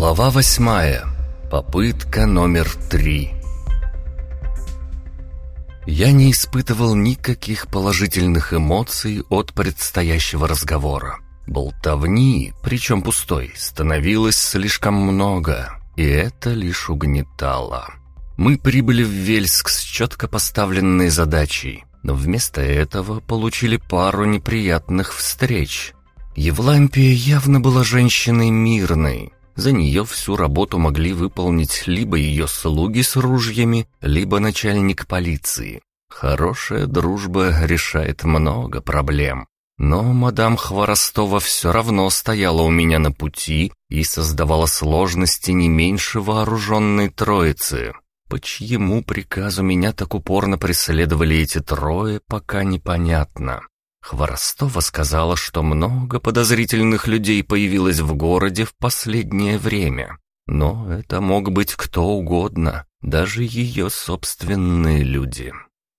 Глава восьмая. Попытка номер три. Я не испытывал никаких положительных эмоций от предстоящего разговора. Болтовни, причем пустой, становилось слишком много, и это лишь угнетало. Мы прибыли в Вельск с четко поставленной задачей, но вместо этого получили пару неприятных встреч. Евлампия явно была женщиной мирной, за нее всю работу могли выполнить либо ее слуги с ружьями, либо начальник полиции. Хорошая дружба решает много проблем. Но мадам Хворостова все равно стояла у меня на пути и создавала сложности не меньше вооруженной троицы. По чьему приказу меня так упорно преследовали эти трое, пока непонятно. Хворостова сказала, что много подозрительных людей появилось в городе в последнее время. Но это мог быть кто угодно, даже ее собственные люди.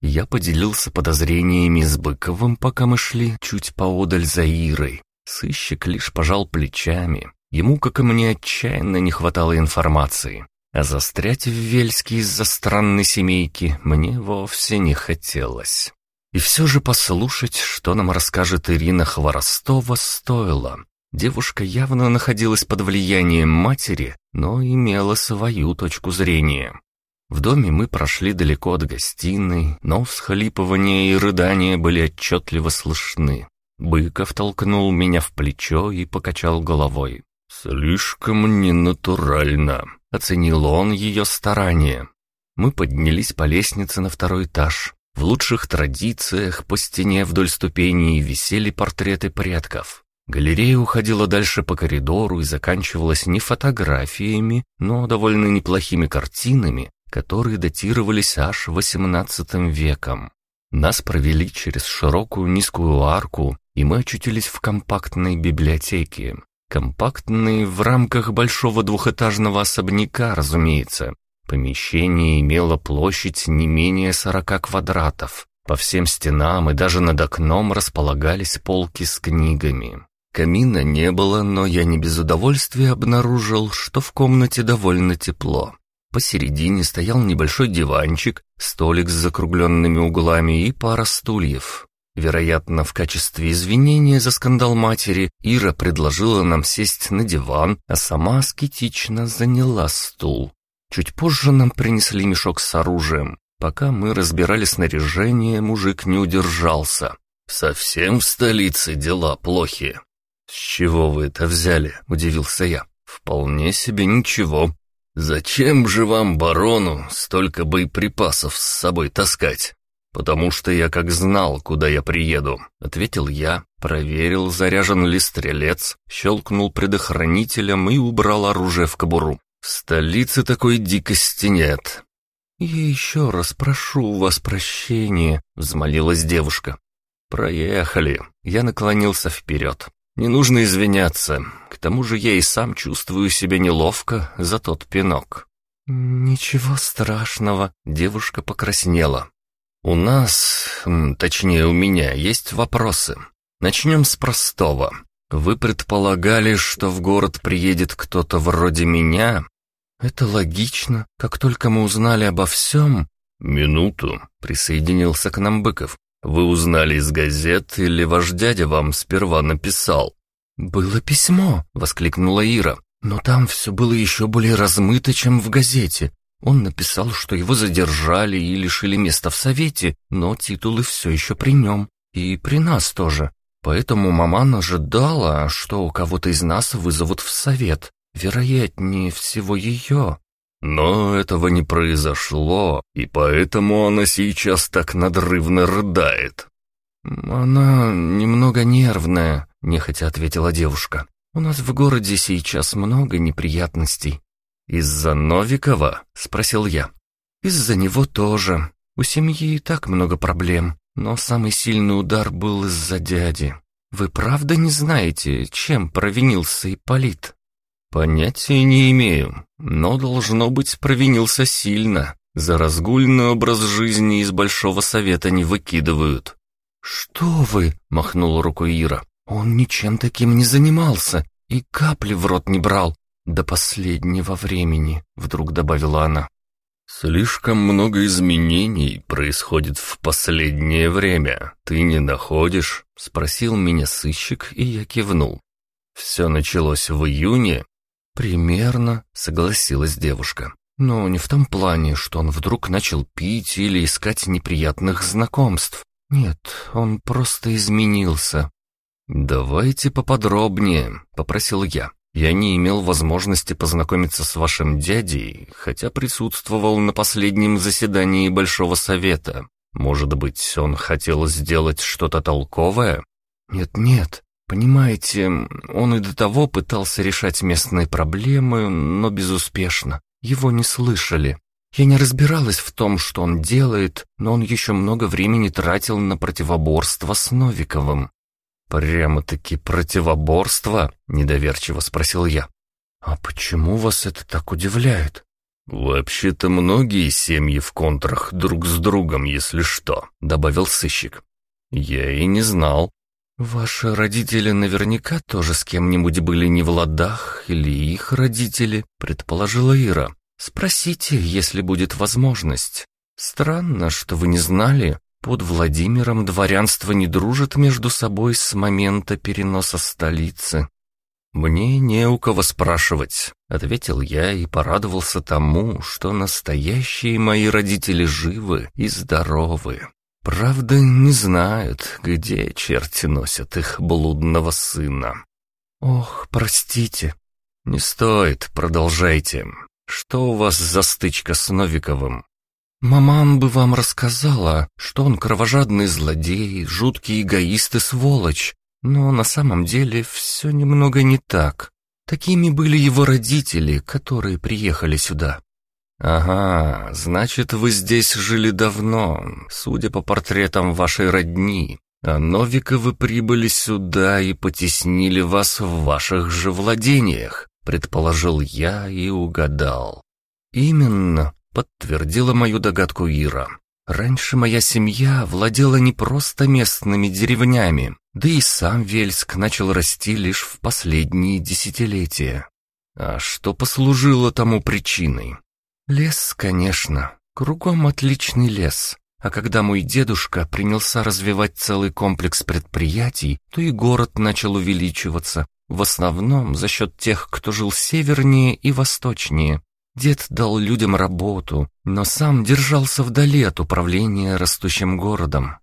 Я поделился подозрениями с Быковым, пока мы шли чуть поодаль за Ирой. Сыщик лишь пожал плечами. Ему, как и мне, отчаянно не хватало информации. А застрять в Вельске из-за странной семейки мне вовсе не хотелось. И все же послушать, что нам расскажет Ирина Хворостова, стоило. Девушка явно находилась под влиянием матери, но имела свою точку зрения. В доме мы прошли далеко от гостиной, но всхлипывания и рыдания были отчетливо слышны. Быков толкнул меня в плечо и покачал головой. «Слишком ненатурально», — оценил он ее старание. Мы поднялись по лестнице на второй этаж. В лучших традициях по стене вдоль ступеней висели портреты предков. Галерея уходила дальше по коридору и заканчивалась не фотографиями, но довольно неплохими картинами, которые датировались аж XVIII веком. Нас провели через широкую низкую арку, и мы очутились в компактной библиотеке. Компактной в рамках большого двухэтажного особняка, разумеется, Помещение имело площадь не менее сорока квадратов. По всем стенам и даже над окном располагались полки с книгами. Камина не было, но я не без удовольствия обнаружил, что в комнате довольно тепло. Посередине стоял небольшой диванчик, столик с закругленными углами и пара стульев. Вероятно, в качестве извинения за скандал матери Ира предложила нам сесть на диван, а сама аскетично заняла стул. Чуть позже нам принесли мешок с оружием. Пока мы разбирали снаряжение, мужик не удержался. «Совсем в столице дела плохи». «С чего вы это взяли?» — удивился я. «Вполне себе ничего. Зачем же вам, барону, столько боеприпасов с собой таскать?» «Потому что я как знал, куда я приеду», — ответил я, проверил, заряжен ли стрелец, щелкнул предохранителем и убрал оружие в кобуру. В столице такой дикости нет. «Я еще раз прошу вас прощения», — взмолилась девушка. «Проехали». Я наклонился вперед. «Не нужно извиняться. К тому же я и сам чувствую себя неловко за тот пинок». «Ничего страшного», — девушка покраснела. «У нас, точнее у меня, есть вопросы. Начнем с простого. Вы предполагали, что в город приедет кто-то вроде меня, «Это логично. Как только мы узнали обо всем...» «Минуту», — присоединился к нам Быков. «Вы узнали из газет или ваш дядя вам сперва написал?» «Было письмо», — воскликнула Ира. «Но там все было еще более размыто, чем в газете. Он написал, что его задержали и лишили места в совете, но титулы все еще при нем. И при нас тоже. Поэтому маман ожидала, что у кого-то из нас вызовут в совет. Вероятнее всего ее. Но этого не произошло, и поэтому она сейчас так надрывно рыдает. «Она немного нервная», — нехотя ответила девушка. «У нас в городе сейчас много неприятностей». «Из-за Новикова?» — спросил я. «Из-за него тоже. У семьи и так много проблем, но самый сильный удар был из-за дяди. Вы правда не знаете, чем провинился Ипполит?» «Понятия не имею, но, должно быть, провинился сильно. За разгульный образ жизни из Большого Совета не выкидывают». «Что вы?» — махнула рукой Ира. «Он ничем таким не занимался и капли в рот не брал. до последнего времени», — вдруг добавила она. «Слишком много изменений происходит в последнее время. Ты не находишь?» — спросил меня сыщик, и я кивнул. «Все началось в июне?» «Примерно», — согласилась девушка. «Но не в том плане, что он вдруг начал пить или искать неприятных знакомств. Нет, он просто изменился». «Давайте поподробнее», — попросил я. «Я не имел возможности познакомиться с вашим дядей, хотя присутствовал на последнем заседании Большого Совета. Может быть, он хотел сделать что-то толковое?» «Нет-нет, Понимаете, он и до того пытался решать местные проблемы, но безуспешно. Его не слышали. Я не разбиралась в том, что он делает, но он еще много времени тратил на противоборство с Новиковым. «Прямо-таки противоборство?» — недоверчиво спросил я. «А почему вас это так удивляет?» «Вообще-то многие семьи в контрах друг с другом, если что», — добавил сыщик. «Я и не знал. «Ваши родители наверняка тоже с кем-нибудь были не в ладах, или их родители», — предположила Ира. «Спросите, если будет возможность. Странно, что вы не знали. Под Владимиром дворянство не дружит между собой с момента переноса столицы». «Мне не у кого спрашивать», — ответил я и порадовался тому, что настоящие мои родители живы и здоровы. Правда, не знают, где черти носят их блудного сына. Ох, простите. Не стоит, продолжайте. Что у вас за стычка с Новиковым? Маман бы вам рассказала, что он кровожадный злодей, жуткий эгоист и сволочь. Но на самом деле все немного не так. Такими были его родители, которые приехали сюда. «Ага, значит, вы здесь жили давно, судя по портретам вашей родни, а Новиковы прибыли сюда и потеснили вас в ваших же владениях», предположил я и угадал. «Именно», — подтвердила мою догадку Ира. «Раньше моя семья владела не просто местными деревнями, да и сам Вельск начал расти лишь в последние десятилетия. А что послужило тому причиной? Лес, конечно. Кругом отличный лес. А когда мой дедушка принялся развивать целый комплекс предприятий, то и город начал увеличиваться, в основном за счет тех, кто жил севернее и восточнее. Дед дал людям работу, но сам держался вдали от управления растущим городом.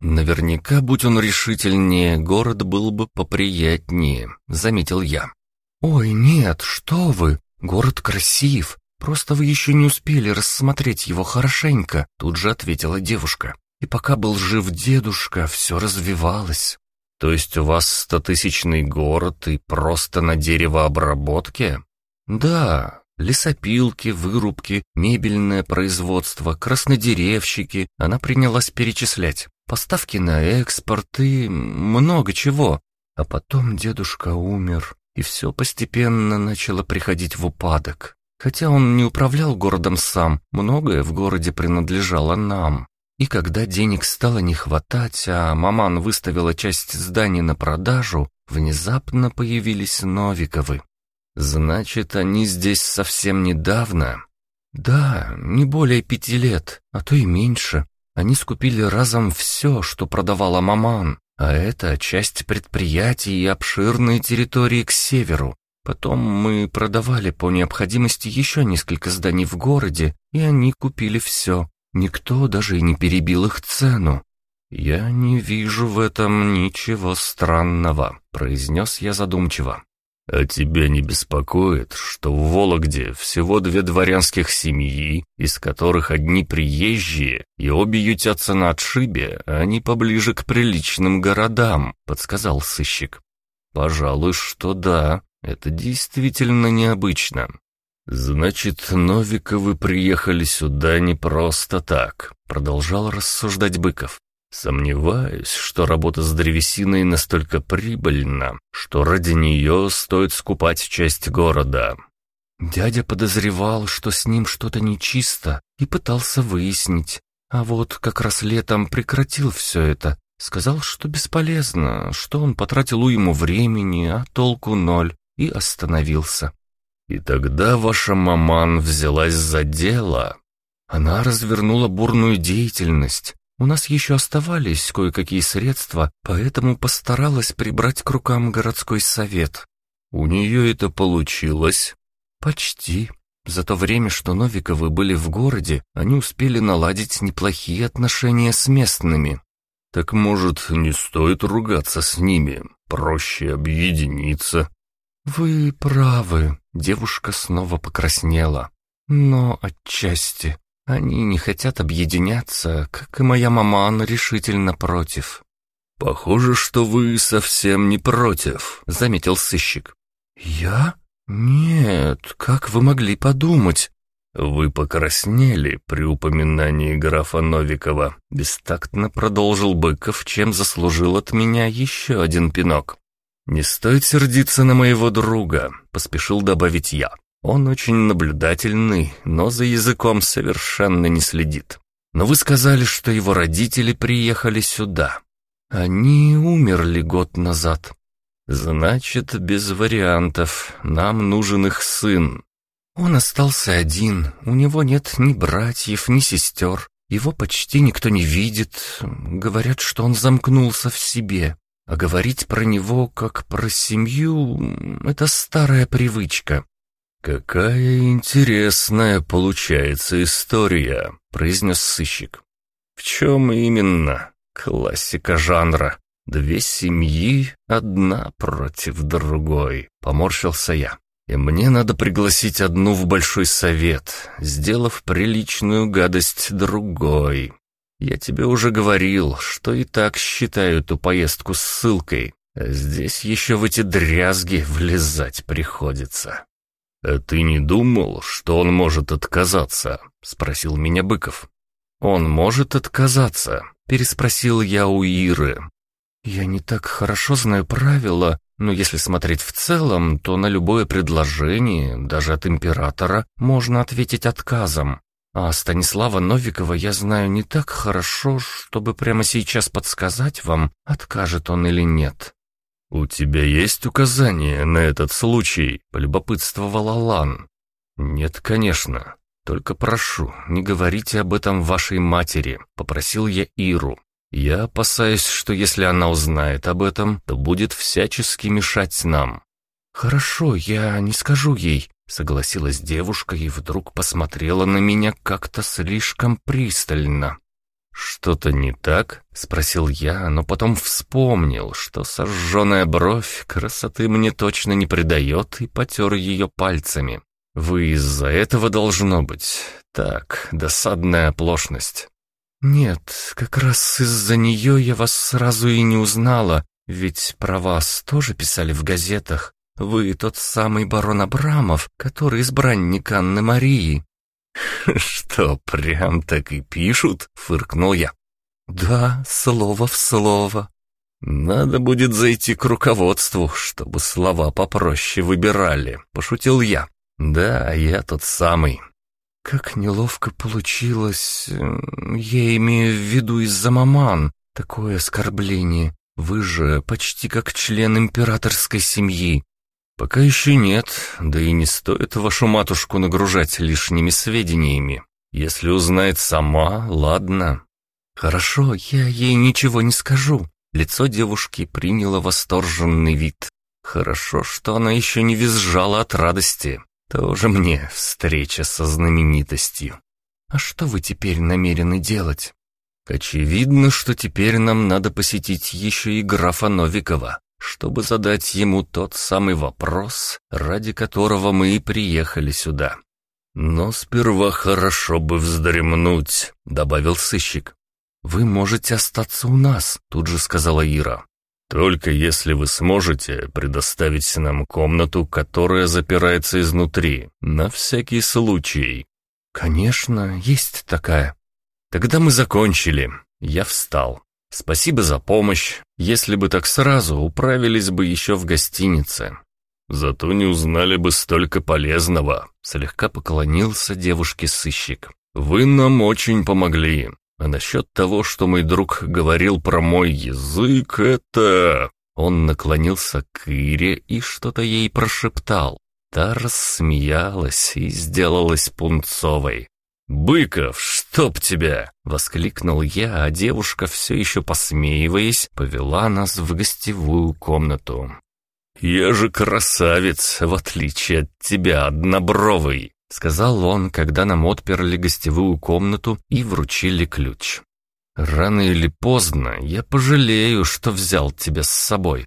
«Наверняка, будь он решительнее, город был бы поприятнее», — заметил я. «Ой, нет, что вы! Город красив, «Просто вы еще не успели рассмотреть его хорошенько», — тут же ответила девушка. «И пока был жив дедушка, все развивалось». «То есть у вас стотысячный город и просто на деревообработке?» «Да, лесопилки, вырубки, мебельное производство, краснодеревщики». Она принялась перечислять. Поставки на экспорт и много чего. А потом дедушка умер, и все постепенно начало приходить в упадок. Хотя он не управлял городом сам, многое в городе принадлежало нам. И когда денег стало не хватать, а маман выставила часть зданий на продажу, внезапно появились Новиковы. Значит, они здесь совсем недавно? Да, не более пяти лет, а то и меньше. Они скупили разом все, что продавала маман, а это часть предприятий и обширные территории к северу, Потом мы продавали по необходимости еще несколько зданий в городе, и они купили все. Никто даже и не перебил их цену. «Я не вижу в этом ничего странного», — произнес я задумчиво. «А тебя не беспокоит, что в Вологде всего две дворянских семьи, из которых одни приезжие, и обе ютятся на отшибе, а они поближе к приличным городам», — подсказал сыщик. «Пожалуй, что да. Это действительно необычно. Значит, Новиковы приехали сюда не просто так, продолжал рассуждать Быков. Сомневаюсь, что работа с древесиной настолько прибыльна, что ради нее стоит скупать часть города. Дядя подозревал, что с ним что-то нечисто, и пытался выяснить. А вот как раз летом прекратил все это. Сказал, что бесполезно, что он потратил уйму времени, а толку ноль и остановился. И тогда ваша маман взялась за дело. Она развернула бурную деятельность. У нас еще оставались кое-какие средства, поэтому постаралась прибрать к рукам городской совет. У нее это получилось? Почти. За то время, что Новиковы были в городе, они успели наладить неплохие отношения с местными. Так может, не стоит ругаться с ними, проще объединиться? Вы правы, девушка снова покраснела. Но отчасти они не хотят объединяться, как и моя мама, она решительно против. «Похоже, что вы совсем не против», — заметил сыщик. «Я? Нет, как вы могли подумать?» «Вы покраснели при упоминании графа Новикова», — бестактно продолжил Быков, чем заслужил от меня еще один пинок. «Не стоит сердиться на моего друга», — поспешил добавить я. Он очень наблюдательный, но за языком совершенно не следит. Но вы сказали, что его родители приехали сюда. Они умерли год назад. Значит, без вариантов. Нам нужен их сын. Он остался один. У него нет ни братьев, ни сестер. Его почти никто не видит. Говорят, что он замкнулся в себе. А говорить про него как про семью — это старая привычка. «Какая интересная получается история», — произнес сыщик. «В чем именно? Классика жанра. Две семьи, одна против другой», — поморщился я. «И мне надо пригласить одну в большой совет, сделав приличную гадость другой. Я тебе уже говорил, что и так считаю эту поездку ссылкой, здесь еще в эти дрязги влезать приходится». «А ты не думал, что он может отказаться?» — спросил меня Быков. «Он может отказаться?» — переспросил я у Иры. «Я не так хорошо знаю правила, но если смотреть в целом, то на любое предложение, даже от императора, можно ответить отказом. А Станислава Новикова я знаю не так хорошо, чтобы прямо сейчас подсказать вам, откажет он или нет. «У тебя есть указания на этот случай?» — полюбопытствовал Алан. «Нет, конечно. Только прошу, не говорите об этом вашей матери», — попросил я Иру. «Я опасаюсь, что если она узнает об этом, то будет всячески мешать нам». «Хорошо, я не скажу ей», — согласилась девушка и вдруг посмотрела на меня как-то слишком пристально. «Что-то не так?» — спросил я, но потом вспомнил, что сожженная бровь красоты мне точно не придает, и потер ее пальцами. «Вы из-за этого должно быть. Так, досадная оплошность». «Нет, как раз из-за нее я вас сразу и не узнала, ведь про вас тоже писали в газетах. Вы тот самый барон Абрамов, который избранник Анны Марии». «Что, прям так и пишут?» — фыркнул я. «Да, слово в слово». «Надо будет зайти к руководству, чтобы слова попроще выбирали», — пошутил я. «Да, я тот самый». «Как неловко получилось. Я имею в виду из-за маман. Такое оскорбление. Вы же почти как член императорской семьи. «Пока еще нет, да и не стоит вашу матушку нагружать лишними сведениями. Если узнает сама, ладно». «Хорошо, я ей ничего не скажу». Лицо девушки приняло восторженный вид. Хорошо, что она еще не визжала от радости. Тоже мне встреча со знаменитостью. А что вы теперь намерены делать? Очевидно, что теперь нам надо посетить еще и графа Новикова чтобы задать ему тот самый вопрос, ради которого мы и приехали сюда. «Но сперва хорошо бы вздремнуть», — добавил сыщик. «Вы можете остаться у нас», — тут же сказала Ира. «Только если вы сможете предоставить нам комнату, которая запирается изнутри, на всякий случай». «Конечно, есть такая». «Тогда мы закончили». Я встал. Спасибо за помощь. Если бы так сразу, управились бы еще в гостинице. Зато не узнали бы столько полезного. Слегка поклонился девушке сыщик. Вы нам очень помогли. А насчет того, что мой друг говорил про мой язык, это... Он наклонился к Ире и что-то ей прошептал. Та рассмеялась и сделалась пунцовой. «Быков, чтоб тебя!» — воскликнул я, а девушка, все еще посмеиваясь, повела нас в гостевую комнату. «Я же красавец, в отличие от тебя, однобровый!» — сказал он, когда нам отперли гостевую комнату и вручили ключ. «Рано или поздно я пожалею, что взял тебя с собой.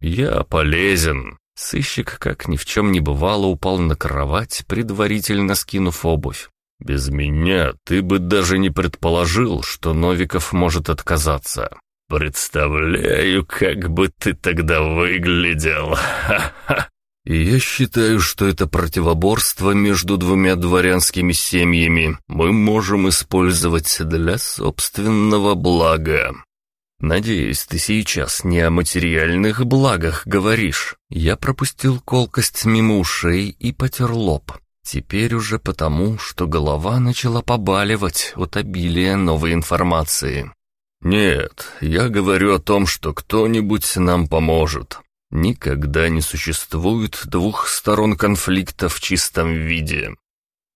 Я полезен». Сыщик, как ни в чем не бывало, упал на кровать, предварительно скинув обувь. «Без меня ты бы даже не предположил, что Новиков может отказаться. Представляю, как бы ты тогда выглядел. Ха-ха!» Я считаю, что это противоборство между двумя дворянскими семьями мы можем использовать для собственного блага. Надеюсь, ты сейчас не о материальных благах говоришь. Я пропустил колкость мимо ушей и потер лоб. Теперь уже потому, что голова начала побаливать от обилия новой информации. «Нет, я говорю о том, что кто-нибудь нам поможет. Никогда не существует двух сторон конфликта в чистом виде.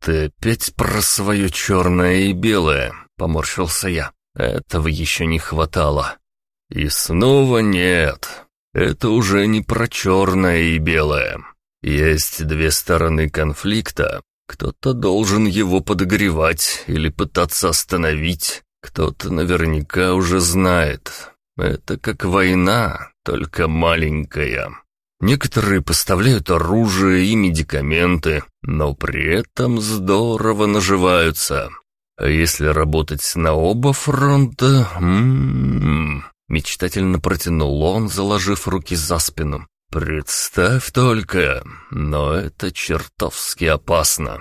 Ты опять про свое черное и белое, поморщился я. Этого еще не хватало. И снова нет. Это уже не про черное и белое. Есть две стороны конфликта. Кто-то должен его подогревать или пытаться остановить. Кто-то наверняка уже знает. Это как война, только маленькая. Некоторые поставляют оружие и медикаменты, но при этом здорово наживаются. А если работать на оба фронта... М -м -м, мечтательно протянул он, заложив руки за спину. «Представь только, но это чертовски опасно.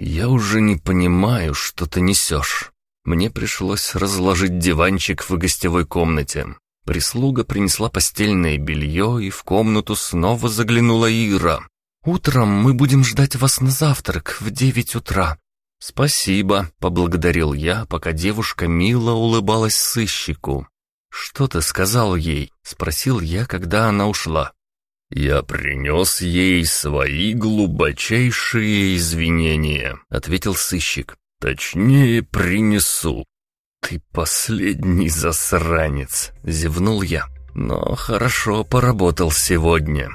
Я уже не понимаю, что ты несешь. Мне пришлось разложить диванчик в гостевой комнате. Прислуга принесла постельное белье, и в комнату снова заглянула Ира. «Утром мы будем ждать вас на завтрак в девять утра». «Спасибо», — поблагодарил я, пока девушка мило улыбалась сыщику. «Что ты сказал ей?» — спросил я, когда она ушла. «Я принес ей свои глубочайшие извинения», — ответил сыщик. «Точнее, принесу. «Ты последний засранец!» — зевнул я. «Но хорошо поработал сегодня».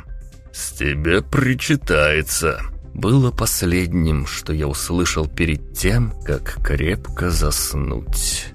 «С тебя причитается!» Было последним, что я услышал перед тем, как крепко заснуть.